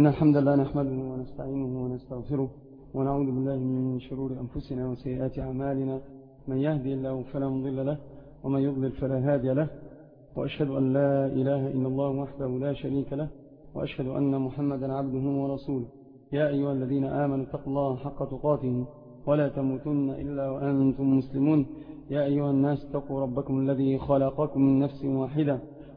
إن الحمد لله نحمده ونستعينه ونستغفره ونعوذ بالله من شرور أنفسنا وسيئات أعمالنا. من يهدي الله فلا مضل له ومن يضلل فلا هادي له. وأشهد أن لا إله إلا الله وحده لا شريك له وأشهد أن محمدا عبده ورسوله. يا أيها الذين آمنوا اتقوا الله حق تقاته ولا تموتن إلا وأنتم مسلمون. يا أيها الناس اتقوا ربكم الذي خلقكم من نفس واحدة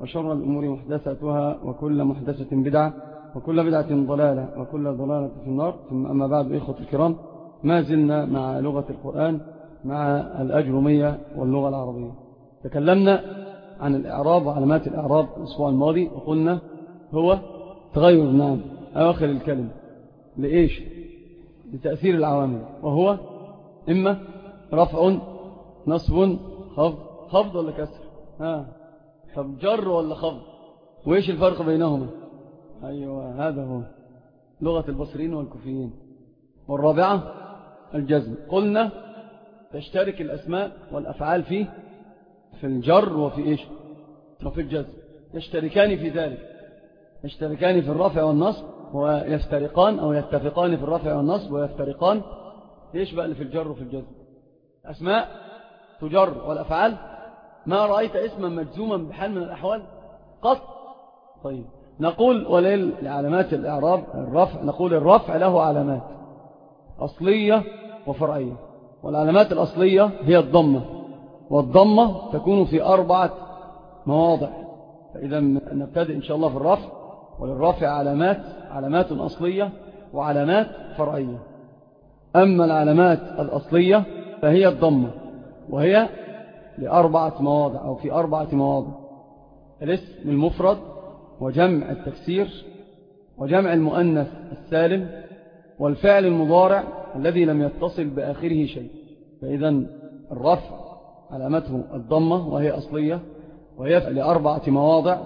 وشر الأمور محدثاتها وكل محدثة بدعة وكل بدعة ضلالة وكل ضلالة في النار. ثم أما بعد إخوة الكرام ما زلنا مع لغة القرآن مع الأجرمية واللغة العربية. تكلمنا عن الإعراب وعلامات الإعراب الأسبوع الماضي وقلنا هو تغير نعم أواخر الكلمة. لإيش؟ لتأثير العوامل. وهو إما رفع نصب خفض خفض ولا كسر؟ ها طب جر ولا خفض وإيش الفرق بينهما؟ أيوة هذا هو. لغة البصريين والكوفيين. والرابعة الجزم. قلنا تشترك الأسماء والأفعال فيه في الجر وفي إيش؟ وفي الجزم. يشتركان في ذلك. يشتركان في الرفع والنصب ويفترقان أو يتفقان في الرفع والنصب ويفترقان. إيش بقى اللي في الجر وفي الجزم؟ أسماء تجر والأفعال ما رأيت اسما مجزوما بحال من الأحوال؟ قط طيب. نقول وليل لعلامات الإعراب الرفع نقول الرفع له علامات أصلية وفرعية والعلامات الأصلية هي الضمة والضمة تكون في أربعة مواضع. فإذا نبتدئ إن شاء الله في الرفع وللرفع علامات علامات أصلية وعلامات فرعية. أما العلامات الأصلية فهي الضمة وهي لأربعة مواضع أو في أربعة مواضع. الاسم المفرد وجمع التكسير وجمع المؤنث السالم والفعل المضارع الذي لم يتصل بآخره شيء. فإذا الرفع علامته الضمة وهي أصلية وهي لأربعة مواضع.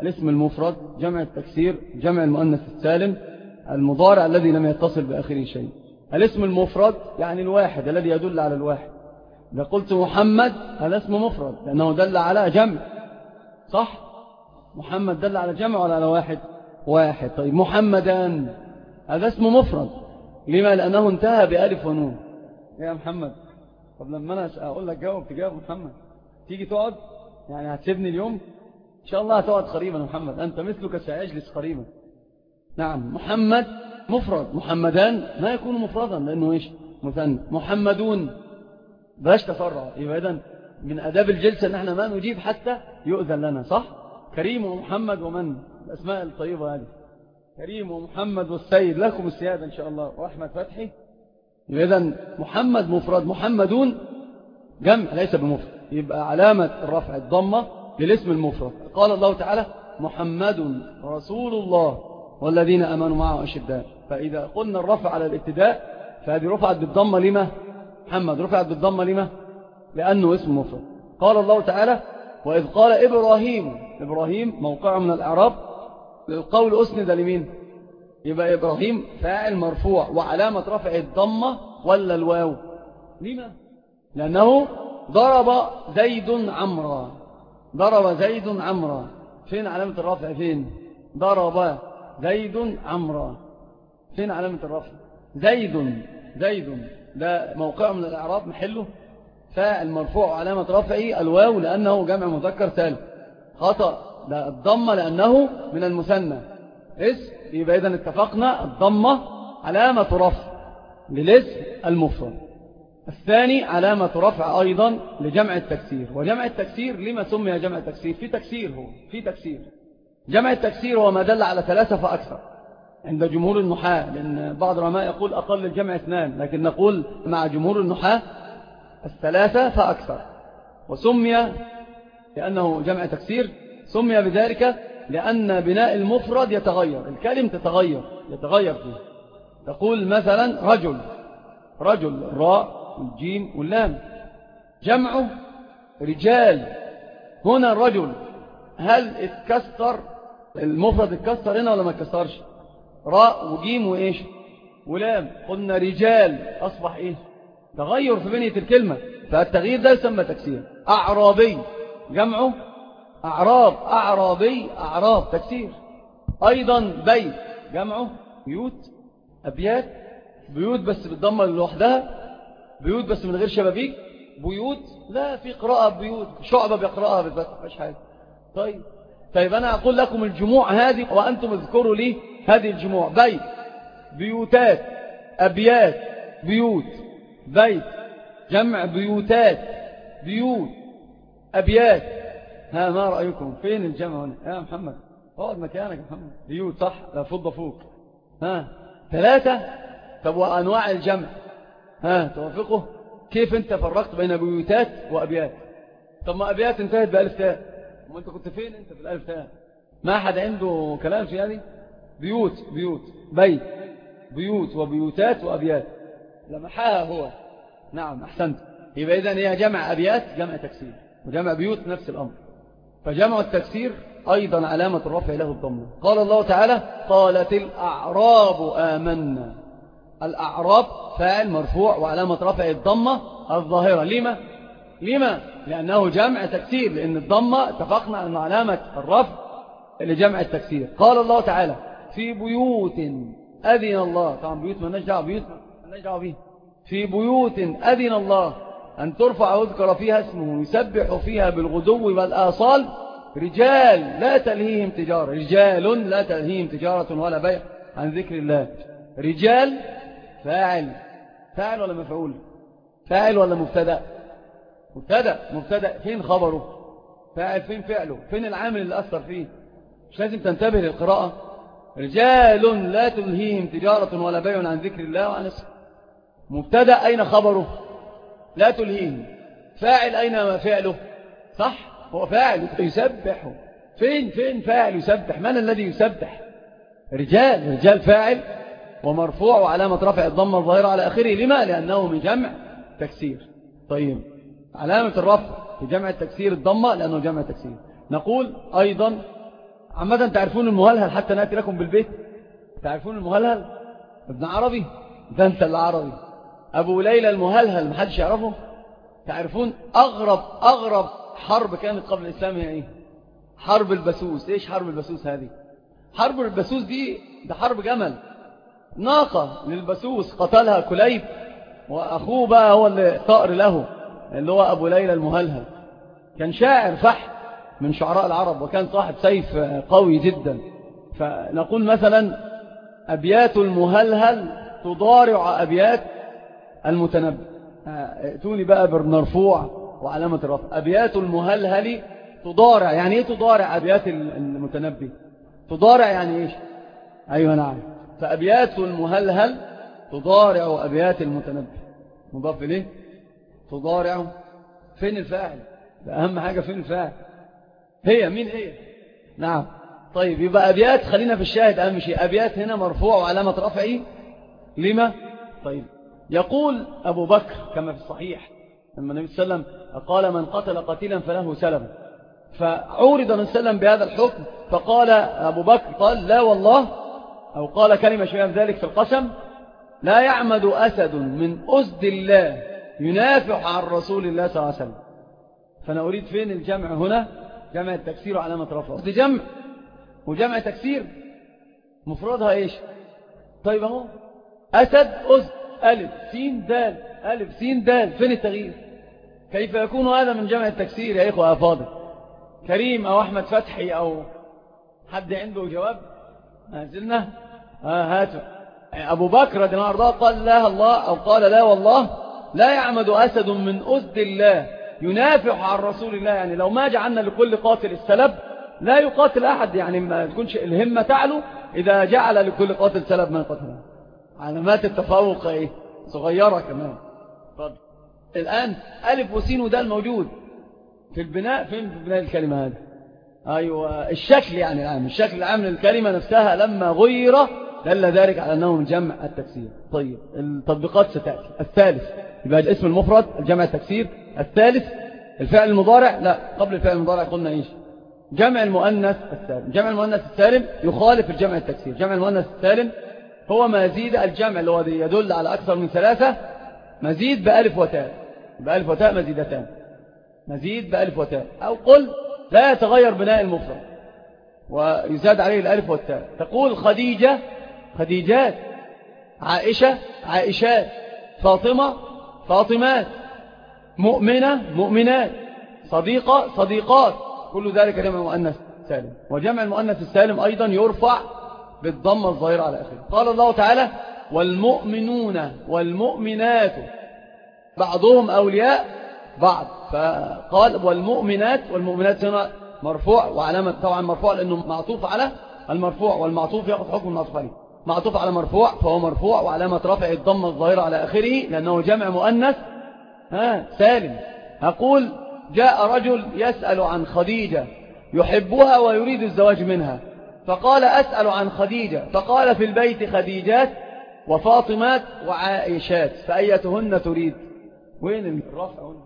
الاسم المفرد جمع التكسير جمع المؤنث السالم المضارع الذي لم يتصل بآخره شيء. الاسم المفرد يعني الواحد الذي يدل على الواحد. إذا قلت محمد هذا اسم مفرد لأنه دل على جمع. صح؟ محمد دل على جمع ولا على واحد؟ واحد. طيب محمدان هذا اسم مفرد. لما؟ لأنه انتهى بألف ونون. يا محمد طب لما أنا أقول لك جاوب تجاوب محمد. تيجي تقعد؟ يعني هتسيبني اليوم؟ إن شاء الله هتقعد قريبا محمد. أنت مثلك سيجلس قريبا. نعم محمد مفرد. محمدان ما يكون مفردا لأنه إيش؟ مثنى. محمدون. بلاش تفرع يبقى إذن من أداب الجلسة أن إحنا ما نجيب حتى يؤذن لنا صح؟ كريم ومحمد ومن؟ الأسماء الطيبة هذه. كريم ومحمد والسيد لكم السيادة إن شاء الله. وأحمد فتحي. إذن محمد مفرد محمدون جمع ليس بمفرد. يبقى علامة الرفع الضمة للاسم المفرد. قال الله تعالى محمد رسول الله والذين أمنوا معه أشداء فإذا قلنا الرفع على الابتداء فهذه رفعت بالضمة لما؟ محمد رفعت بالضمة لما؟ لأنه اسم مفرد. قال الله تعالى وإذ قال إبراهيم إبراهيم موقع من الأعراب القول أسند لمين؟ يبقى إبراهيم فاعل مرفوع وعلامة رفع الضمة ولا الواو؟ لما؟ لأنه ضرب زيد عمرا. ضرب زيد عمرا. فين علامة الرفع؟ فين؟ ضرب زيد عمرا. فين علامة الرفع؟ زيد زيد. ده موقع من الإعراب محله فاعل مرفوع علامة رفعه الواو لأنه جمع مذكر سالم خطأ ده الضمة لأنه من المثنى. اسم يبقى إذن اتفقنا الضمة علامة رفع للاسم المفرد. الثاني علامة رفع أيضا لجمع التكسير. وجمع التكسير لما سمي جمع التكسير؟ في تكسير هو في تكسير. جمع التكسير هو ما دل على ثلاثة فأكثر. عند جمهور النحاة لأن بعض العلماء يقول أقل الجمع اثنان لكن نقول مع جمهور النحاة الثلاثة فأكثر. وسمي لأنه جمع تكسير سمي بذلك لأن بناء المفرد يتغير الكلم تتغير يتغير فيه. تقول مثلا رجل رجل الراء والجيم واللام. جمعه رجال. هنا الرجل هل اتكسر المفرد اتكسر هنا ولا ما اتكسرش؟ راء وجيم وإيش؟ ولام. قلنا رجال. أصبح إيه تغير في بنية الكلمة. فالتغيير ده يسمى تكسير. أعرابي. جمعه؟ أعراب. أعرابي. أعراب. تكسير. أيضا بيت. جمعه؟ بيوت. أبيات. بيوت بس بالضمه لوحدها. بيوت بس من غير شبابيك. بيوت؟ لا في قراءة بيوت. شعبة بيقرأها بالفتح. مش حاجة. طيب. طيب أنا أقول لكم الجموع هذه وأنتم اذكروا لي هذه الجموع بيت بيوتات أبيات بيوت بيت جمع بيوتات بيوت أبيات. ها ما رأيكم؟ فين الجمع هنا؟ يا محمد اقعد مكانك يا محمد. بيوت صح؟ لا فضة فوق. ها ثلاثة؟ طب وأنواع الجمع؟ ها توافقه؟ كيف أنت فرقت بين بيوتات وأبيات؟ طب ما أبيات انتهت بألف تاء. وما أنت كنت فين أنت في الألف تاء؟ ما أحد عنده كلام في هذه؟ بيوت بيوت. بيت. بيوت وبيوتات وأبيات. لمحاها هو. نعم أحسنت. يبقى إذن هي جمع أبيات جمع تكسير. وجمع بيوت نفس الأمر. فجمع التكسير أيضا علامة الرفع له الضمة. قال الله تعالى قالت الأعراب آمنا. الأعراب فاعل مرفوع وعلامة رفع الضمة الظاهرة. لما؟ لما؟ لأنه جمع تكسير لأن الضمة اتفقنا أن علامة الرفع لجمع التكسير. قال الله تعالى في بيوت أذن الله. طبعا بيوت ما نجدع بيوت ما نجدع به في بيوت أذن الله أن ترفع وذكر فيها اسمه يسبح فيها بالغدو والآصال. رجال لا تلهيهم تجارة. رجال لا تلهيهم تجارة ولا بيع عن ذكر الله. رجال فاعل. فاعل ولا مفعول؟ فاعل ولا مبتدأ؟ مبتدأ. مبتدأ. فين خبره؟ فاعل فين فعله؟ فين العامل اللي أثر فيه؟ مش لازم تنتبه للقراءة. رجال لا تلهيهم تجارة ولا بيع عن ذكر الله وعن اسم مبتدأ أين خبره؟ لا تلهيهم فاعل أين ما فعله؟ صح هو فاعل يسبح. فين فين فاعل يسبح؟ من الذي يسبح؟ رجال رجال فاعل ومرفوع وعلامة رفع الضمة الظاهرة على آخره. لما؟ لأنه من جمع تكسير. طيب علامة الرفع في جمع التكسير الضمة لأنه جمع تكسير. نقول أيضا عامة تعرفون المهلهل حتى نأتي لكم بالبيت؟ تعرفون المهلهل؟ ابن عربي؟ ده أنت العربي أبو ليلى المهلهل محدش يعرفه؟ تعرفون أغرب أغرب حرب كانت قبل الإسلام هي إيه؟ حرب البسوس إيش حرب البسوس هذه؟ حرب البسوس دي ده حرب جمل. ناقة للبسوس قتلها كليب وأخوه بقى هو اللي طائر له اللي هو أبو ليلى المهلهل. كان شاعر فح من شعراء العرب وكان صاحب سيف قوي جدا. فنقول مثلا أبيات المهلهل تضارع أبيات المتنبي. ائتوني بقى بالمرفوع وعلامة الرفع. أبيات المهلهل تضارع يعني إيه تضارع أبيات المتنبي؟ تضارع يعني إيش؟ أيوة نعم فأبيات المهلهل تضارع أبيات المتنبي. مضاف إليه؟ تضارع فين الفاعل؟ أهم حاجة فين الفاعل؟ هي مين هي؟ نعم. طيب يبقى أبيات خلينا في الشاهد أهم شيء. أبيات هنا مرفوع وعلامة رفعه لما؟ طيب. يقول أبو بكر كما في الصحيح لما النبي صلى الله عليه وسلم قال من قتل قتيلا فله سلم. فعورض النبي صلى الله عليه وسلم بهذا الحكم فقال أبو بكر قال لا والله أو قال كلمة شيئا ذلك في القسم لا يعمد أسد من أسد الله ينافح عن رسول الله صلى الله عليه وسلم. فأنا أريد فين الجمع هنا؟ جمع التكسير وعلامة رفع أسد جمع. وجمع تكسير مفردها إيش؟ طيب أهو. أسد أسد ألف سين دال ألف سين دال. فين التغيير؟ كيف يكون هذا من جمع التكسير يا إخوة أفاضل كريم أو أحمد فتحي أو حد عنده جواب؟ ما زلنا. آه هاتوا. أبو بكر رضي الله عنه قال لا الله أو قال لا والله لا يعمد أسد من أسد الله. ينافح عن رسول الله. يعني لو ما جعلنا لكل قاتل السلب لا يقاتل أحد. يعني ما تكونش الهمة تعلو إذا جعل لكل قاتل سلب من قتله علامات التفوق إيه؟ صغيرة كمان. طب الآن ألف وسين ودال موجود في البناء فين في بناء الكلمة هذه؟ أيوة الشكل يعني العام الشكل العام للكلمة نفسها لما غير دل ذلك على أنه من جمع التكسير. طيب التطبيقات ستأتي. الثالث يبقى الاسم المفرد الجمع التكسير. الثالث الفعل المضارع؟ لا قبل الفعل المضارع قلنا إيش؟ جمع المؤنث السالم. جمع المؤنث السالم يخالف الجمع التكسير. جمع المؤنث السالم هو مزيد الجمع اللي هو يدل على أكثر من ثلاثة مزيد بألف وتاء. بألف وتاء مزيدتان. مزيد بألف وتاء. أو قل لا يتغير بناء المفرد. ويزاد عليه الألف والتاء. تقول خديجة خديجات عائشة عائشات فاطمة فاطمات. مؤمنة مؤمنات. صديقة صديقات. كل ذلك جمع مؤنث سالم وجمع المؤنث السالم أيضا يرفع بالضمة الظاهرة على آخره. قال الله تعالى والمؤمنون والمؤمنات. بعضهم أولياء بعض. فقال والمؤمنات. والمؤمنات هنا مرفوع وعلامة طبعا مرفوع لأنه معطوف على المرفوع والمعطوف يأخذ حكم المعطوف عليه. معطوف على مرفوع فهو مرفوع وعلامة رفع الضمة الظاهرة على آخره لأنه جمع مؤنث ها سالم. أقول جاء رجل يسأل عن خديجة يحبها ويريد الزواج منها. فقال أسأل عن خديجة. فقال في البيت خديجات وفاطمات وعائشات فأيتهن تريد؟ وين الرفع هنا؟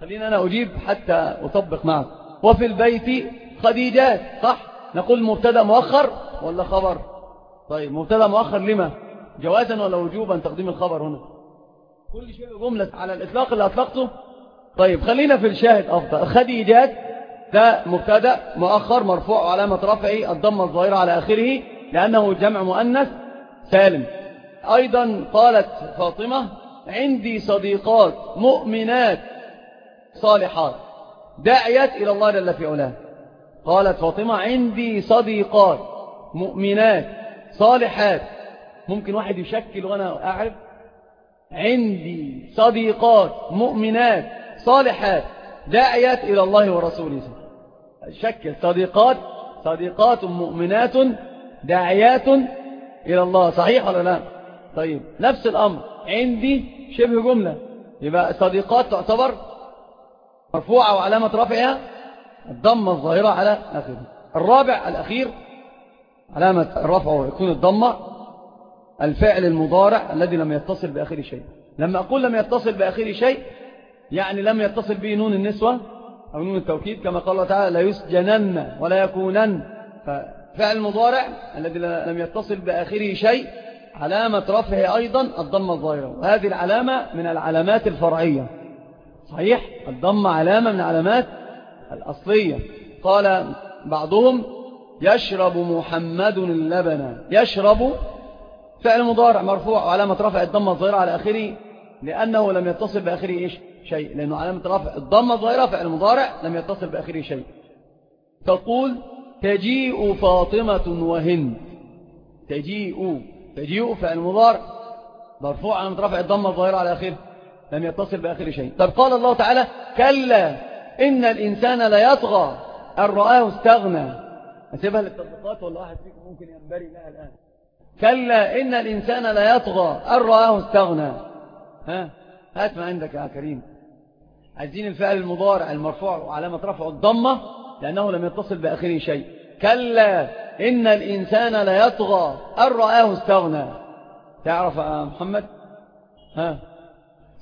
خلينا أنا أجيب حتى أطبق معك. وفي البيت خديجات صح؟ نقول مبتدأ مؤخر ولا خبر؟ طيب مبتدأ مؤخر لما؟ جوازا ولا وجوبا تقديم الخبر هنا؟ كل شيء جملة على الإطلاق اللي أطلقته. طيب خلينا في الشاهد أفضل. خديجات ده مبتدأ مؤخر مرفوع وعلامة رفعه الضمة الظاهرة على آخره لأنه جمع مؤنث سالم. أيضا قالت فاطمة عندي صديقات مؤمنات صالحات. داعيات إلى الله جل في علاه. قالت فاطمة عندي صديقات مؤمنات صالحات. ممكن واحد يشكل وأنا أعرف؟ عندي صديقات مؤمنات صالحات داعيات إلى الله ورسوله. شكل صديقات صديقات مؤمنات داعيات إلى الله. صحيح ولا لا؟ طيب نفس الأمر. عندي شبه جملة. يبقى صديقات تعتبر مرفوعة وعلامة رفعها الضمة الظاهرة على آخره. الرابع الأخير علامة الرفع يكون الضمة الفعل المضارع الذي لم يتصل بآخر شيء. لما أقول لم يتصل بآخر شيء يعني لم يتصل به نون النسوة أو نون التوكيد كما قال الله تعالى لا يسجنن ولا يكونن. ففعل المضارع الذي لم يتصل بآخره شيء علامة رفعه أيضا الضمة الظاهرة. وهذه العلامة من العلامات الفرعية. صحيح؟ الضمة علامة من علامات الأصلية. قال بعضهم يشرب محمد اللبن. يشرب فعل مضارع مرفوع وعلامة رفع الضمة الظاهرة على آخره لأنه لم يتصل بآخره إيش؟ شيء. لأنه علامة رفع الضمة الظاهرة فعل مضارع لم يتصل بآخره شيء. تقول تجيء فاطمة وهند. تجيء تجيء فعل مضارع مرفوع علامة رفع الضمة الظاهرة على آخره لم يتصل بآخر شيء. طب قال الله تعالى كلا إن الإنسان لا يطغى أن رآه استغنى. أسيبها للتطبيقات ولا واحد فيكم ممكن ينبري لها الآن. كلا إن الإنسان لا يطغى. أن رآه استغنى. ها؟ هات ما عندك يا كريم. عايزين الفعل المضارع المرفوع وعلامة رفعه الضمة لأنه لم يتصل بآخره شيء. كلا إن الإنسان لا يطغى. أن رآه استغنى. تعرف يا محمد؟ ها؟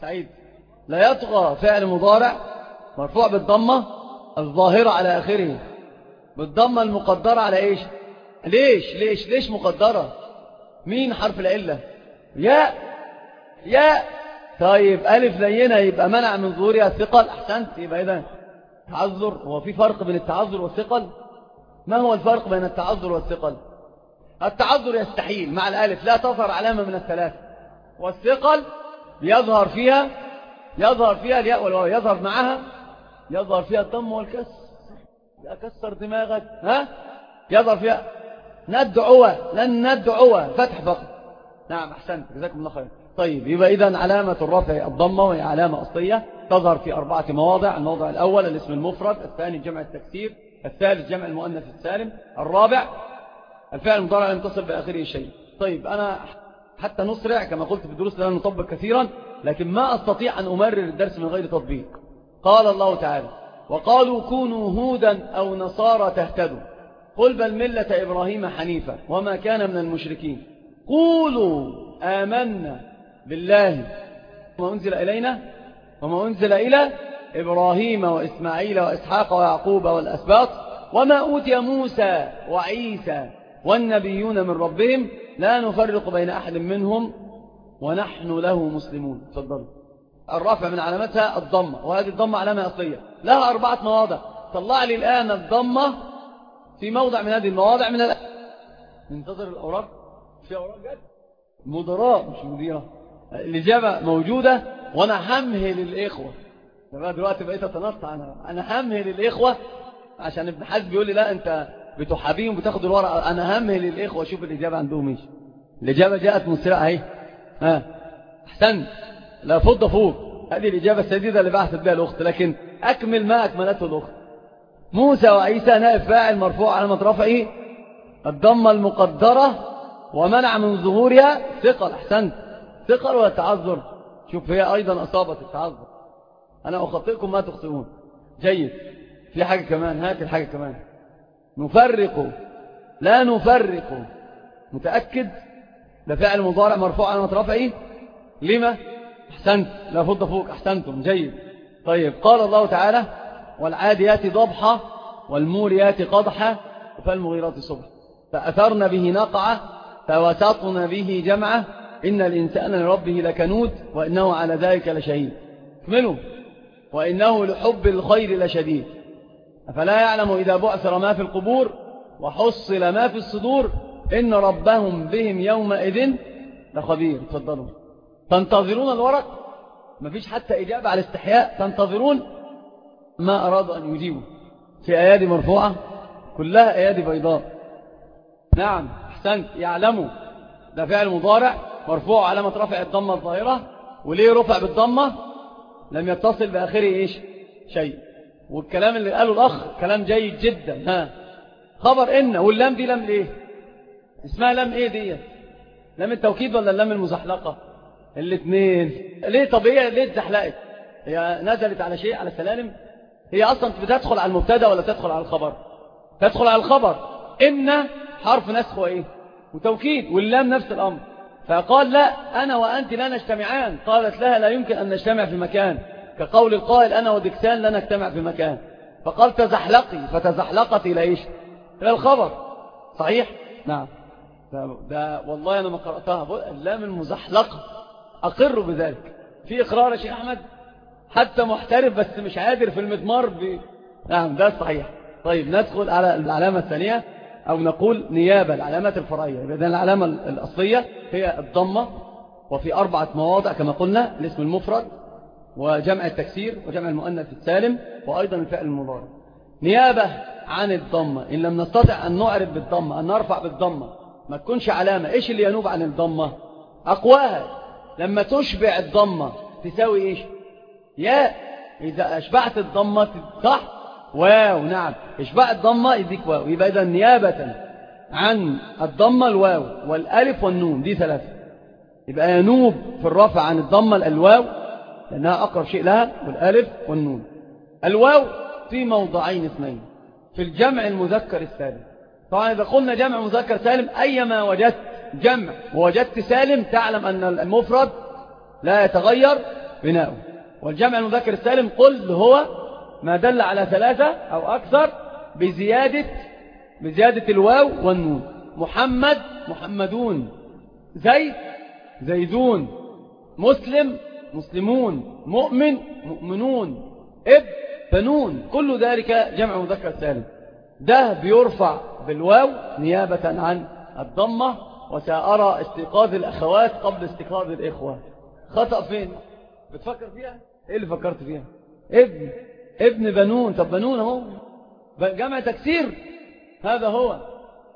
سعيد. لا يطغى. فعل مضارع مرفوع بالضمة الظاهرة على آخره. بالضمة المقدرة على إيش؟ ليش؟ ليش؟ ليش مقدرة؟ مين حرف العلة؟ ياء. ياء. طيب ألف لينة يبقى منع من ظهورها الثقل أحسنت. يبقى إذا تعذر. هو في فرق بين التعذر والثقل؟ ما هو الفرق بين التعذر والثقل؟ التعذر يستحيل مع الألف. لا تظهر علامة من الثلاثة والثقل يظهر فيها يظهر فيها الياء والواو. يظهر معها يظهر فيها الضم والكسر. لا كسر دماغك. ها؟ يظهر فيها ندعو لن ندعو فتح فقط نعم أحسنت. جزاكم الله خير. طيب يبقى إذا علامة الرفع الضمة وهي علامة أصلية تظهر في أربعة مواضع. الموضع الأول الاسم المفرد الثاني جمع التكسير الثالث جمع المؤنث السالم الرابع الفعل المضارع لم تصل بآخره شيء. طيب أنا حتى نسرع كما قلت في الدروس لا نطبق كثيرا لكن ما أستطيع أن أمرر الدرس من غير تطبيق. قال الله تعالى وقالوا كونوا هودا أو نصارى تهتدوا. قل بل ملة إبراهيم حنيفة وما كان من المشركين. قولوا آمنا بالله. وما أنزل إلينا؟ وما أنزل إلى إبراهيم وإسماعيل وإسحاق ويعقوب والأسباط. وما أوتي موسى وعيسى والنبيون من ربهم. لا نفرق بين أحد منهم ونحن له مسلمون. تفضلوا. الرفع من علامتها الضمة. وهذه الضمة علامة أصلية. لها أربعة مواضع. طلع لي الآن الضمة في موضع من هذه المواضع من الآن ننتظر الأوراق. في أوراق جد مدراء مش مديرة. الإجابة موجودة. وأنا همهل الإخوة دلوقتي بقيت أتنطع. أنا أنا همهل الإخوة عشان ابن حزب بيقول لي لا أنت بتحابيهم بتاخد الورقة. أنا همهل الإخوة شوف الإجابة عندهم إيش. الإجابة جاءت مسرعة أهي ها. أحسن. لا فض فوق. هذه الإجابة السديدة اللي بحثت بها الأخت. لكن أكمل ما أكملته الأخت. موسى وعيسى نائب فاعل مرفوع على مطرفه الضمة المقدرة ومنع من ظهورها ثقل. أحسنت. ثقل ولا تعذر؟ شوف هي أيضا أصابت التعذر. أنا أخطئكم ما تخطئون. جيد. في حاجة كمان هات الحاجة كمان. نفرق. لا نفرق. متأكد؟ ده فعل مضارع مرفوع على مطرفه إيه؟ لما؟ أحسنت. لا فض فوق. أحسنتم. جيد. طيب. قال الله تعالى والعاديات ضبحة والموريات قضحة فالمغيرات صبح. فأثرن به نقعة فوسطن به جمعة إن الإنسان لربه لكنود وإنه على ذلك لشهيد. اكملوا وإنه لحب الخير لشديد. أفلا يعلم إذا بعثر ما في القبور وحصل ما في الصدور إن ربهم بهم يومئذ لخبير. تفضلوا. تنتظرون الورق؟ مفيش حتى إجابة على استحياء تنتظرون؟ ما أرادوا أن يجيبوا في أيادي مرفوعة؟ كلها أيادي بيضاء. نعم أحسنت يعلموا. ده فعل مضارع مرفوع علامة رفع الضمة الظاهرة وليه رفع بالضمة؟ لم يتصل بآخره إيش؟ شيء. والكلام اللي قاله الأخ كلام جيد جدا ها. خبر إن واللام دي لام ليه اسمها لام إيه دي لام التوكيد ولا اللام المزحلقة؟ الاثنين ليه طب هي ليه اتزحلقت؟ هي نزلت على شيء على سلالم؟ هي أصلا بتدخل على المبتدأ ولا تدخل على الخبر؟ تدخل على الخبر. إن حرف نسخ وإيه وتوكيد واللام نفس الأمر. فقال لا أنا وأنت لا نجتمعان. قالت لها لا يمكن أن نجتمع في مكان. كقول القائل أنا ودكسان لا نجتمع في مكان. فقال تزحلقي فتزحلقت إلى إيش؟ إلى الخبر. صحيح؟ نعم. ده, والله أنا ما قرأتها. اللام المزحلقة. أقر بذلك. في إقرار يا شيخ أحمد؟ حتى محترف بس مش قادر في المضمار ب... نعم ده صحيح. طيب ندخل على العلامة الثانية أو نقول نيابة العلامات الفرعية. إذن العلامة الأصلية هي الضمة وفي أربعة مواضع كما قلنا الاسم المفرد وجمع التكسير وجمع المؤنث السالم وأيضا الفعل المضارع. نيابة عن الضمة إن لم نستطع أن نعرف بالضمة أن نرفع بالضمة ما تكونش علامة. إيش اللي ينوب عن الضمة؟ أقواها. لما تشبع الضمة تساوي إيش؟ يا إذا أشبعت الضمة صح واو نعم. إشباع الضمة يديك واو. يبقى إذا نيابة عن الضمة الواو والألف والنون. دي ثلاثة. يبقى ينوب في الرفع عن الضمة الواو لأنها أقرب شيء لها والألف والنون. الواو في موضعين اثنين. في الجمع المذكر السالم. طبعا إذا قلنا جمع مذكر سالم أيما وجدت جمع ووجدت سالم تعلم أن المفرد لا يتغير بناؤه. والجمع المذكر السالم قل هو ما دل على ثلاثة أو أكثر بزيادة بزيادة الواو والنون. محمد محمدون. زيد زيدون. مسلم مسلمون. مؤمن مؤمنون. اب بنون. كل ذلك جمع مذكر سالم ده بيرفع بالواو نيابة عن الضمة وسأرى استيقاظ الأخوات قبل استيقاظ الإخوة. خطأ فين؟ بتفكر فيها؟ إيه اللي فكرت فيها؟ ابن ابن بنون. طب بنون أهو. جمع تكسير. هذا هو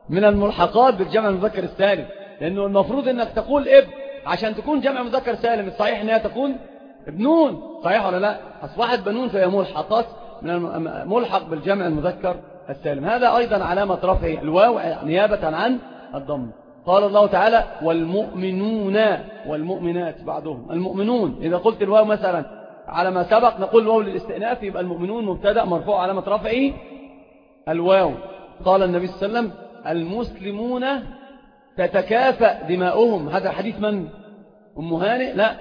من الملحقات بالجمع المذكر السالم. لأنه المفروض أنك تقول ابن عشان تكون جمع مذكر سالم. الصحيح أنها تكون ابنون صحيح ولا لا؟ أصبحت بنون فهي ملحقات من ملحق بالجمع المذكر السالم. هذا أيضا علامة رفع الواو نيابة عن الضم. قال الله تعالى والمؤمنون والمؤمنات بعضهم. المؤمنون إذا قلت الواو مثلا على ما سبق نقول الواو للاستئناف يبقى المؤمنون مبتدأ مرفوع علامة رفعه الواو. قال النبي صلى الله عليه وسلم المسلمون تتكافأ دماؤهم. هذا حديث من؟ أم هانئ؟ لا.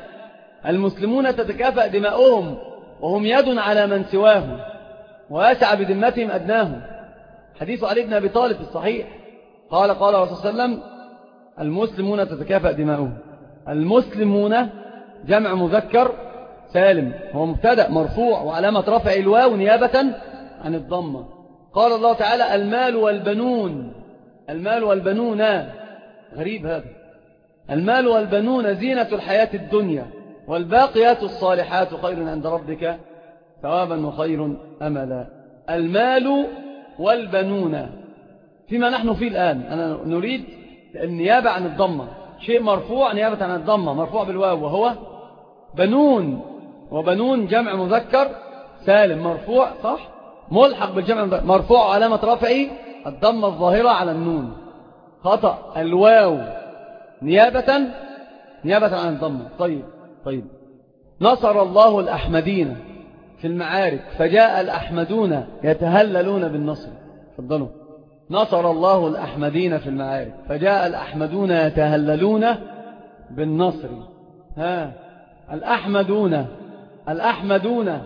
المسلمون تتكافأ دماؤهم وهم يد على من سواهم ويسعى بذمتهم أدناهم. حديث علي بن أبي طالب الصحيح. قال قال رسول الله عليه وسلم المسلمون تتكافأ دماؤهم. المسلمون جمع مذكر سالم. هو مبتدأ مرفوع وعلامة رفع الواو نيابة عن الضمة. قال الله تعالى المال والبنون. المال والبنون. غريب هذا. المال والبنون زينة الحياة الدنيا والباقيات الصالحات خير عند ربك ثوابا وخير أملا. المال والبنون. فيما نحن فيه الآن أنا نريد النيابة عن الضمة. شيء مرفوع نيابة عن الضمة مرفوع بالواو وهو بنون. وبنون جمع مذكر سالم. مرفوع صح؟ ملحق بالجمع مرفوع علامة رفعه الضمة الظاهرة على النون. خطأ. الواو. نيابة نيابة عن الضمة. طيب طيب. نصر الله الأحمدين في المعارك فجاء الأحمدون يتهللون بالنصر. فضلوا نصر الله الأحمدين في المعارك فجاء الأحمدون يتهللون بالنصر. ها؟ الأحمدون الأحمدون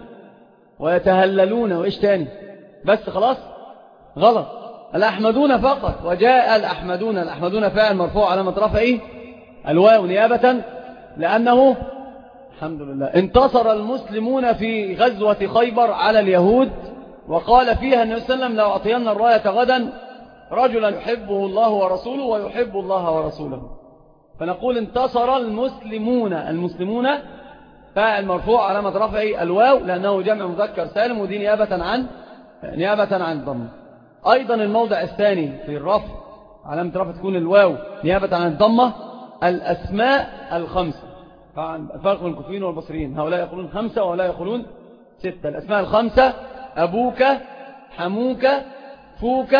ويتهللون. وإيش تاني؟ بس خلاص؟ غلط. الأحمدون فقط. وجاء الأحمدون. الأحمدون فاعل مرفوع على مطرفه الواو نيابة. لأنه الحمد لله. انتصر المسلمون في غزوة خيبر على اليهود وقال فيها النبي صلى الله عليه وسلم لو أعطينا الراية غدا رجلا يحبه الله ورسوله ويحب الله ورسوله. فنقول انتصر المسلمون. المسلمون فاعل مرفوع علامة رفعه الواو لأنه جمع مذكر سالم ودي نيابة عن نيابة عن الضم. أيضا الموضع الثاني في الرفع علامة رفع تكون الواو نيابة عن الضمة الأسماء الخمسة. فرق بين الكوفيين والبصريين. هؤلاء يقولون خمسة وهؤلاء يقولون ستة. الأسماء الخمسة أبوك حموك فوك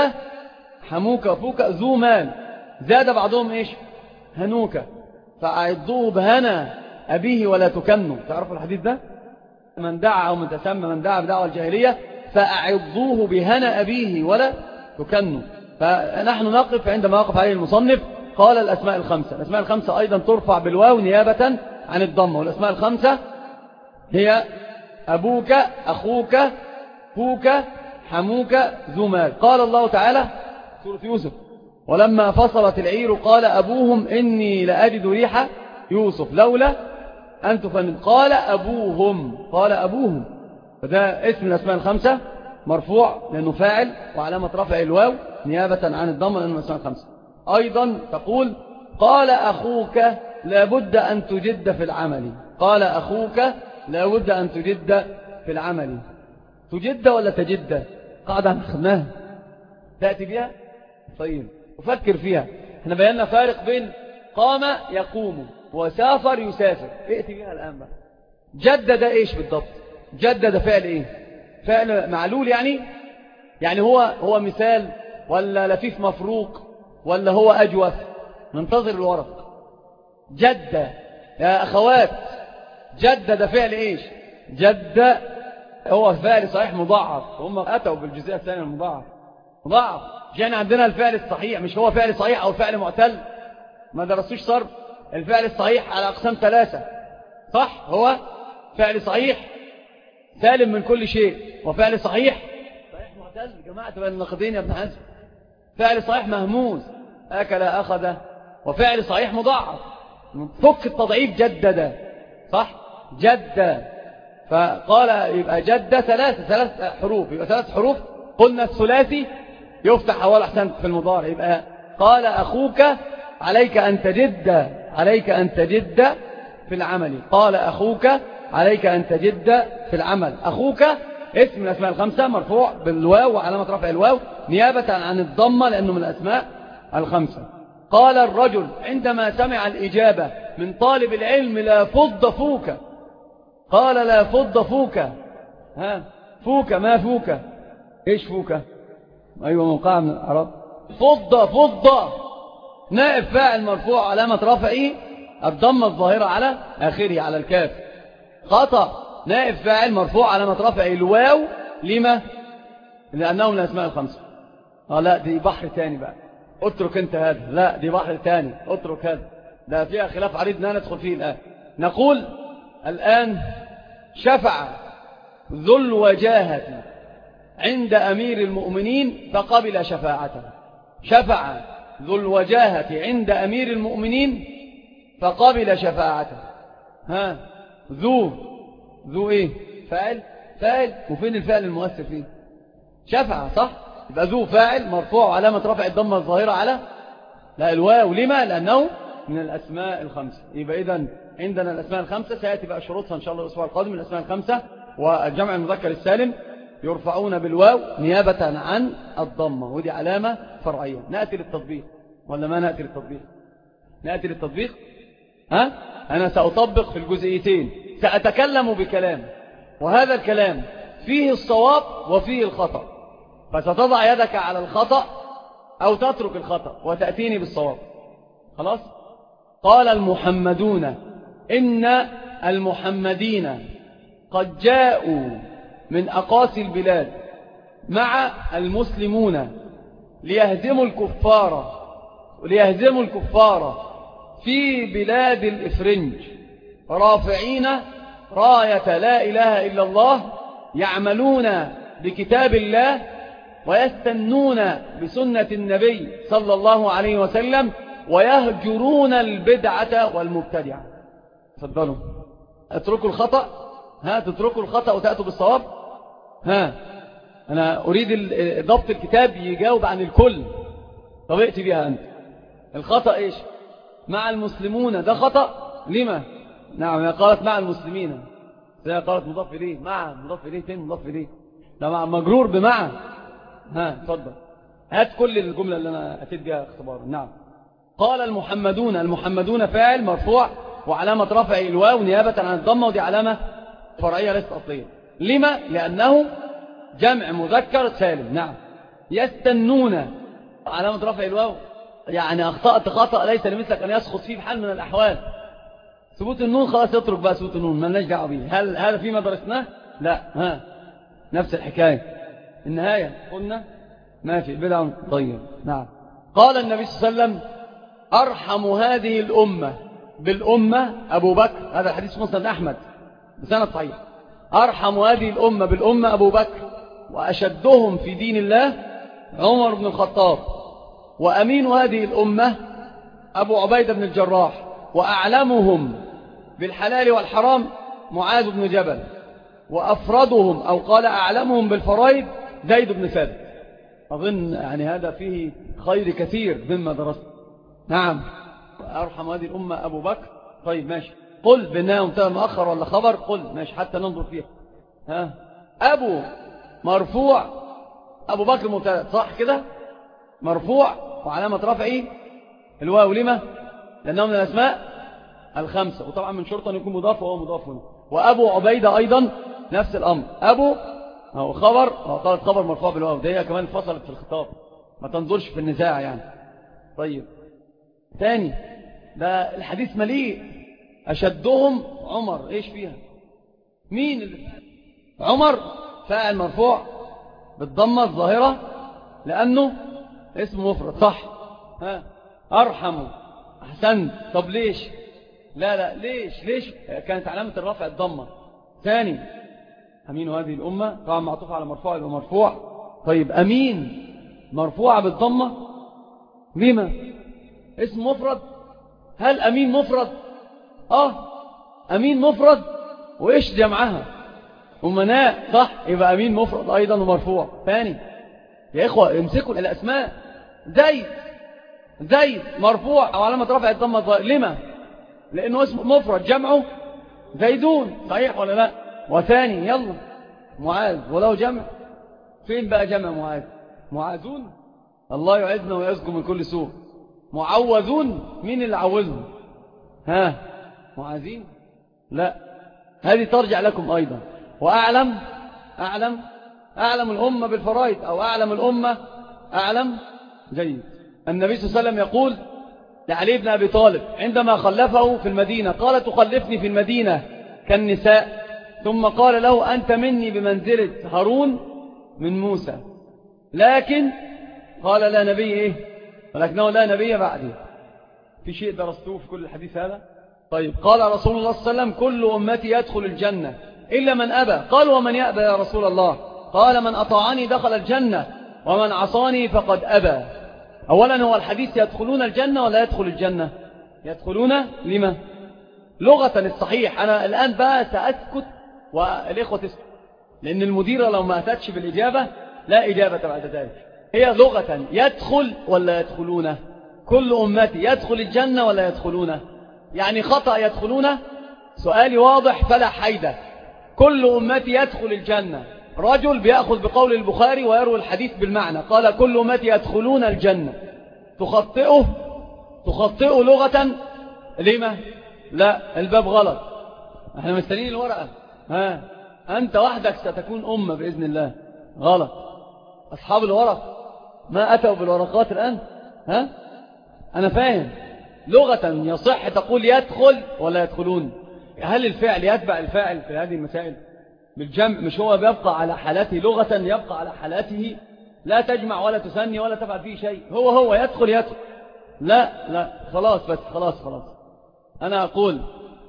حموك فوك ذو مال زاد بعضهم إيش؟ هنوك فأعضوه بهنا أبيه ولا تكنوا تعرفوا الحديث ده؟ من دعا أو من تسمى من دعا بدعوة الجاهلية فأعضوه بهنا أبيه ولا تكنوا فنحن نقف عندما وقف عليه المصنف. قال الأسماء الخمسة. الأسماء الخمسة أيضا ترفع بالواو نيابة عن الضمة. والأسماء الخمسة هي أبوك أخوك فوك حموك ذو مال قال الله تعالى سورة يوسف. ولما فصلت العير قال أبوهم إني لأجد ريح يوسف. لولا أن تفند قال أبوهم. قال أبوهم. فده اسم الأسماء الخمسة. مرفوع لأنه فاعل وعلامة رفع الواو نيابة عن الضمة لأنه الأسماء الخمسة. أيضا تقول قال أخوك لابد أن تجد في العمل. قال أخوك لابد أن تجد في العمل. تجد ولا تجد؟ قاعدة أخذناها تأتي بها طيب وفكر فيها. إحنا بينا فارق بين قام يقوم وسافر يسافر. ائتي بها الآن بقى؟ جدد إيش بالضبط؟ جدد فعل إيه؟ فعل معلول يعني؟ يعني هو هو مثال ولا لفيف مفروق ولا هو أجوف؟ ننتظر الورق. جد يا أخوات جدد فعل إيش؟ جد هو فعل صحيح مضاعف. هم أتوا بالجزئية الثانية المضاعف. مضاعف يعني عندنا الفعل الصحيح مش هو فعل صحيح أو فعل معتل. ما درسوش صرف. الفعل الصحيح على أقسام ثلاثة. صح؟ هو فعل صحيح. سالم من كل شيء. وفعل صحيح؟ صحيح معتل. جماعة بين النقدين يا ابن حزم. فعل صحيح مهموز أكل أخذ. وفعل صحيح مضاعف. فك التضعيف جدد. صح؟ جد. فقال يبقى جد ثلاثة ثلاث حروف. يبقى ثلاث حروف. قلنا الثلاثي يفتح أول أحسن في المضارع. يبقى قال أخوك عليك أن تجد عليك أن تجد في العمل. قال أخوك عليك أن تجد في العمل. أخوك اسم من الأسماء الخمسة مرفوع بالواو وعلامة رفع الواو نيابة عن الضمة لأنه من الأسماء الخمسة. قال الرجل عندما سمع الإجابة من طالب العلم لا فض فوك. قال لا فض فوك. ها؟ فوك ما فوك؟ إيش فوك؟ أيوه موقع من العرب فض فض نائب فاعل مرفوع علامة رفعه الضمة الظاهرة على آخره على الكاف. خطأ. نائب فاعل مرفوع علامة رفعه الواو. لما؟ من الأسماء الخمسة. آه لا دي بحر تاني بقى. اترك انت هذا. لا دي بحر تاني. اترك هذا. ده فيها خلاف عريض ندخل فيه الآن. نقول الآن شفع ذو الوجاهة. عند أمير المؤمنين فقبل شفاعته. شفع ذو الوجاهة عند أمير المؤمنين فقبل شفاعته. ها؟ ذو ذو إيه؟ فاعل؟ فاعل؟ وفين الفعل المؤثر فيه؟ شفع صح؟ يبقى ذو فاعل مرفوع علامة رفع الضمة الظاهرة على؟ لا الواو. لما؟ لأنه من الأسماء الخمسة. يبقى إذن عندنا الأسماء الخمسة. سيأتي بقى شروطها إن شاء الله الأسبوع القادم الأسماء الخمسة والجمع المذكر السالم. يرفعون بالواو نيابة عن الضمة. ودي علامة فرعية. نأتي للتطبيق. ولا ما نأتي للتطبيق؟ نأتي للتطبيق؟ ها؟ أنا سأطبق في الجزئيتين. سأتكلم بكلام. وهذا الكلام فيه الصواب وفيه الخطأ. فستضع يدك على الخطأ أو تترك الخطأ وتأتيني بالصواب. خلاص؟ قال المحمدون إن المحمدين قد جاءوا من أقاصي البلاد مع المسلمون ليهزموا الكفار ليهزموا الكفار في بلاد الإفرنج. رافعين راية لا إله إلا الله يعملون بكتاب الله ويستنون بسنة النبي صلى الله عليه وسلم ويهجرون البدعة والمبتدعة. تفضلوا. اتركوا الخطأ. ها تتركوا الخطأ وتأتوا بالصواب. ها أنا أريد ضبط الكتاب يجاوب عن الكل. طب ائتي بها أنت. الخطأ إيش؟ مع المسلمون. ده خطأ؟ لما؟ نعم هي قالت مع المسلمين. زي قالت مضاف إليه. مع مضاف إليه. فين مضاف إليه؟ ده مع مجرور بمع. ها اتفضل. هات كل الجملة اللي أنا أتيت بها اختبار نعم. قال المحمدون. المحمدون فاعل مرفوع وعلامة رفع الواو نيابة عن الضمة ودي علامة فرعية ليست أصلية. لما؟ لأنه جمع مذكر سالم. نعم. يستنون. علامة رفع الواو. يعني أخطأت خطأ ليس لمثلك أن يسقط فيه بحال من الأحوال. ثبوت النون خلاص يترك بقى ثبوت النون ما لناش دعوة به هل هذا فيما درسناه؟ لا. ها. نفس الحكاية. النهاية. قلنا ما في. بدع طيب. نعم. قال النبي صلى الله عليه وسلم أرحم هذه الأمة. بالأمة أبو بكر. هذا الحديث مسند أحمد. بسنة صحيح. أرحم هذه الأمة بالأمة أبو بكر وأشدهم في دين الله عمر بن الخطاب. وأمين هذه الأمة أبو عبيدة بن الجراح وأعلمهم بالحلال والحرام معاذ بن جبل وأفردهم أو قال أعلمهم بالفرائض زيد بن ثابت. أظن يعني هذا فيه خير كثير مما درست. نعم أرحم هذه الأمة أبو بكر. طيب ماشي. قل بأنها ممتلة مؤخر ولا خبر قل ماشي حتى ننظر فيها. ها؟ أبو مرفوع أبو بكر مبتدا صح كده؟ مرفوع وعلامة رفعه الواو لما؟ لأنه من الأسماء الخمسة. وطبعا من شرط أن يكون مضاف وهو مضاف هنا. وأبو عبيدة أيضا نفس الأمر. أبو هو خبر هو قالت خبر مرفوع بالواو. ده هي كمان فصلت في الخطاب. ما تنظرش في النزاع يعني. طيب. ثاني. ده الحديث مليء أشدهم عمر إيش فيها؟ مين اللي عمر؟ فاعل مرفوع بالضمة الظاهرة لأنه اسم مفرد صح؟ ها؟ أرحم أحسن طب ليش؟ لا لا ليش؟ ليش؟ كانت علامة الرفع الضمة. ثاني أمين هذه الأمة طبعا معطوف على مرفوع يبقى مرفوع. طيب أمين مرفوعة بالضمة لما؟ اسم مفرد. هل أمين مفرد؟ آه أمين مفرد وإيش جمعها؟ أمناء صح يبقى أمين مفرد أيضا ومرفوع. ثاني يا إخوة امسكوا الأسماء. زيد زيد مرفوع أو علامة رفع الضمة لما لأنه اسم مفرد جمعه زيدون صحيح ولا لا؟ وثاني يلا معاذ ولو جمع. فين بقى جمع معاذ؟ معاذون؟ الله يعزنا ويسكم من كل سوء. معوذون مين اللي عوذهم ها؟ معاذين لا. هذه ترجع لكم أيضا. وأعلم أعلم أعلم الأمة بالفرائض أو أعلم الأمة أعلم. جيد. النبي صلى الله عليه وسلم يقول لعلي بن أبي طالب عندما خلفه في المدينة قال تخلفني في المدينة كالنساء. ثم قال له أنت مني بمنزلة هارون من موسى. لكن قال لا نبي إيه؟ ولكنه لا نبي بعده في شيء درستوه في كل الحديث هذا؟ طيب قال رسول الله صلى الله عليه وسلم كل أمتي يدخل الجنة. إلا من أبى. قال ومن يأبى يا رسول الله؟ قال من أطاعني دخل الجنة ومن عصاني فقد أبى. أولا هو الحديث يدخلون الجنة ولا يدخل الجنة؟ يدخلون لما؟ لغة الصحيح. أنا الآن بقى سأسكت والإخوة تسكت. لأن المديرة لو ما أتتش بالإجابة لا إجابة بعد ذلك. هي لغة يدخل ولا يدخلون؟ كل أمتي يدخل الجنة ولا يدخلون؟ يعني خطأ يدخلون؟ سؤالي واضح فلا حيدة. كل أمتي يدخل الجنة. رجل بيأخذ بقول البخاري ويروي الحديث بالمعنى. قال كل أمتي يدخلون الجنة. تخطئه؟ تخطئه لغة؟ لما؟ لا الباب غلط. إحنا مستنين الورقة. ها أنت وحدك ستكون أمة بإذن الله. غلط. أصحاب الورق. ما أتوا بالورقات الآن؟ ها؟ أنا فاهم. لغة يصح تقول يدخل ولا يدخلون. هل الفعل يتبع الفاعل في هذه المسائل؟ بالجمع مش هو بيبقى على حالته لغة يبقى على حالاته لا تجمع ولا تسني ولا تفعل فيه شيء. هو هو يدخل يدخل. لا لا. خلاص بس خلاص خلاص. أنا أقول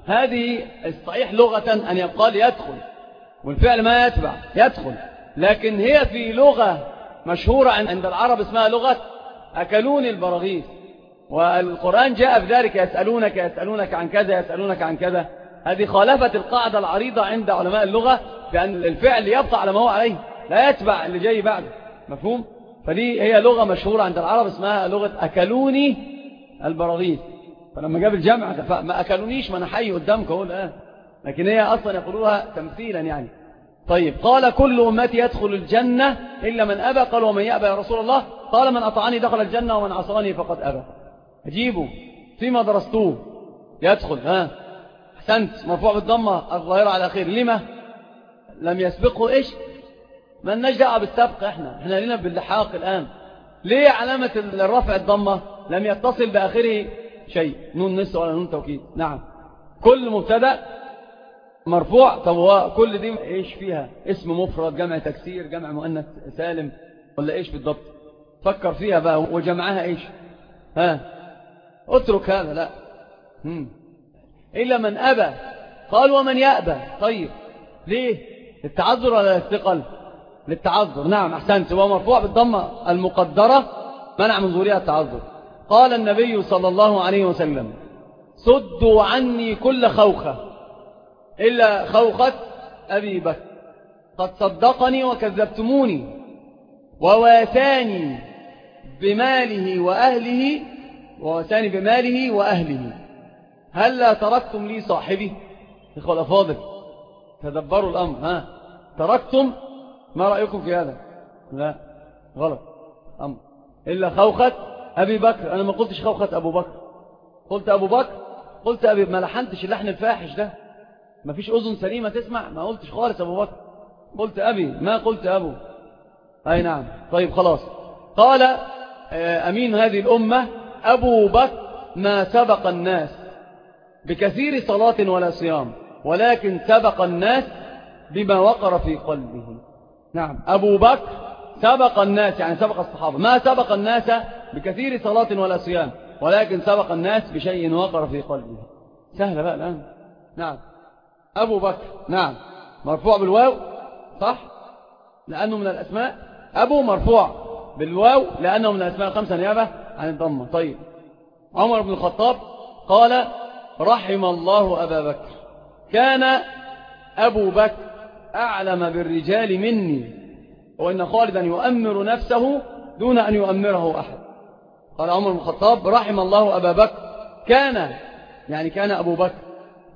هذه الصحيح لغة أن يقال يدخل والفعل ما يتبع يدخل. لكن هي في لغة مشهورة عند العرب اسمها لغة أكلوني البراغيث. والقرآن جاء في ذلك يسألونك يسألونك عن كذا يسألونك عن كذا. هذه خالفت القاعدة العريضة عند علماء اللغة بأن الفعل يبقى على ما هو عليه لا يتبع اللي جاي بعده. مفهوم؟ فدي هي لغة مشهورة عند العرب اسمها لغة أكلوني البراغيث. فلما جاب الجمع ما أكلونيش ما أنا حي قدامك أقول الآن. لكن هي أصلا يقولوها تمثيلا يعني. طيب قال كل أمتي يدخل الجنة إلا من أبى قال ومن يأبى يا رسول الله؟ قال من أطعني دخل الجنة ومن عصاني فقد أبى. أجيبوا فيما درستوه. يدخل ها؟ أحسنت. مرفوع بالضمة. الظاهرة على خير. لما؟ لم يسبقه إيش؟ ما نجدع بالسبق إحنا. إحنا لنا باللحاق الآن. ليه علامة الرفع الضمة؟ لم يتصل بآخره شيء. نون نسو ولا نون توكيد. نعم. كل مبتدأ مرفوع. طب هو كل دي إيش فيها؟ اسم مفرد جمع تكسير جمع مؤنث سالم ولا إيش بالضبط؟ فكر فيها بقى وجمعها إيش؟ ها؟ اترك هذا لا. إلا من أبى. قال ومن يأبى. طيب. ليه؟ للتعذر ولا للثقل؟ للتعذر. نعم أحسنت. هو مرفوع بالضمة المقدرة. منع من ظهورها التعذر. قال النبي صلى الله عليه وسلم صدوا عني كل خوخة. إلا خوخة أبي بكر. قد صدقني وكذبتموني. وواساني بماله وأهله وواساني بماله وأهله. هل لا تركتم لي صاحبي؟ إخوة الأفاضل تدبروا الأمر ها؟ تركتم؟ ما رأيكم في هذا؟ لا غلط. أمر. إلا خوخة أبي بكر. أنا ما قلتش خوخة أبو بكر. قلت أبو بكر قلت أبي ما لحنتش اللحن الفاحش ده. ما فيش أذن سليمة تسمع؟ ما قلتش خالص أبو بكر. قلت أبي ما قلت أبو. أي نعم. طيب خلاص. قال أمين هذه الأمة أبو بكر ما سبق الناس بكثير صلاة ولا صيام ولكن سبق الناس بما وقر في قلبه. نعم. أبو بكر سبق الناس يعني سبق الصحابة. ما سبق الناس بكثير صلاة ولا صيام ولكن سبق الناس بشيء وقر في قلبه. سهلة بقى الآن. نعم. أبو بكر. نعم. مرفوع بالواو؟ صح؟ لأنه من الأسماء. أبو مرفوع بالواو لأنه من الأسماء الخمسة نيابة. عن الضمة. طيب. عمر بن الخطاب قال رحم الله أبا بكر. كان أبو بكر أعلم بالرجال مني وإن خالدا يؤمر نفسه دون أن يؤمره أحد. قال عمر بن الخطاب رحم الله أبا بكر. كان يعني كان أبو بكر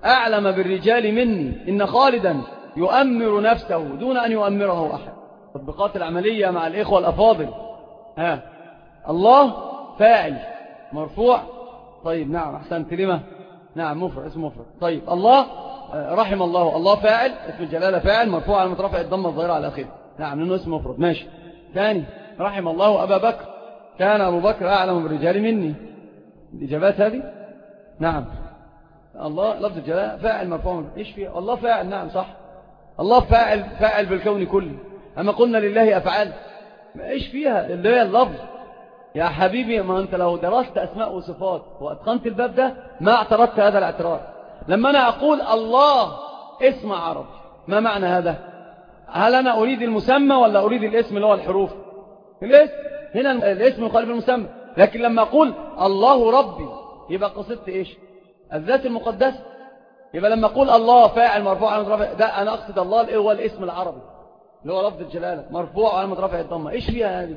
أعلم بالرجال مني إن خالدا يؤمر نفسه دون أن يؤمره أحد. تطبيقات العملية مع الإخوة الأفاضل. ها. الله فاعل مرفوع. طيب نعم أحسنت لما؟ نعم مفرد اسم مفرد. طيب الله رحم الله. الله فاعل اسم الجلالة فاعل مرفوع على مترفع الضمة الظاهرة على الأخير نعم لأنه اسم مفرد. ماشي. ثاني رحم الله أبا بكر. كان أبو بكر أعلم بالرجال مني. الإجابات هذه؟ نعم. الله لفظ الجلالة فاعل مرفوع. إيش فيه الله فاعل نعم صح. الله فاعل فاعل بالكون كله. أما قلنا لله أفعال. إيش فيها؟ اللي هي اللفظ يا حبيبي ما أنت لو درست أسماء وصفات وأتقنت الباب ده ما اعترضت هذا الاعتراض. لما أنا أقول الله اسم عربي ما معنى هذا؟ هل أنا أريد المسمى ولا أريد الاسم اللي هو الحروف؟ الاسم هنا الاسم يخالف المسمى لكن لما أقول الله ربي يبقى قصدت إيش؟ الذات المقدسة. يبقى لما أقول الله فاعل مرفوع على رفع ده أنا أقصد الله هو الاسم العربي اللي هو لفظ الجلالة مرفوع على رفع الضمة. إيش فيها هذه؟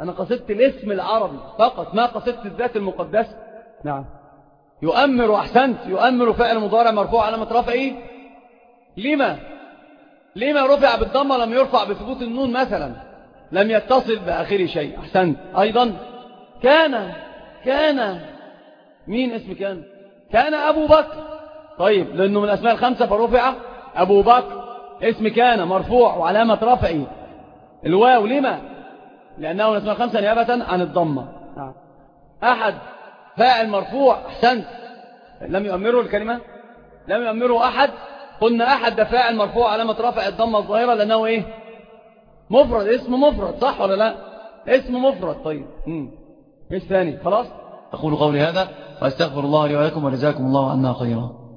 أنا قصدت الاسم العربي فقط ما قصدت الذات المقدسة. نعم. يؤمر أحسنت يؤمر فعل مضارع مرفوع على رفعه لما؟ لما رفع بالضمة لم يرفع بثبوت النون مثلا. لم يتصل بآخر شيء. أحسنت. أيضا كان كان مين اسم كان؟ كان أبو بكر. طيب لأنه من الأسماء الخمسة فرفع أبو بكر. اسم كان مرفوع وعلامة رفعه الواو. لما؟ لأنه من الأسماء الخمسة نيابة عن الضمة. نعم. أحد فاعل مرفوع أحسنت. لم يؤمره الكلمة؟ لم يؤمره أحد؟ قلنا أحد ده فاعل مرفوع علامة رفع الضمة الظاهرة لأنه إيه؟ مفرد. اسم مفرد صح ولا لا؟ اسم مفرد. طيب. إيش ثاني؟ خلاص؟ أقول قولي هذا وأستغفر الله لي ولكم ولجزاكم الله عنا خيرا.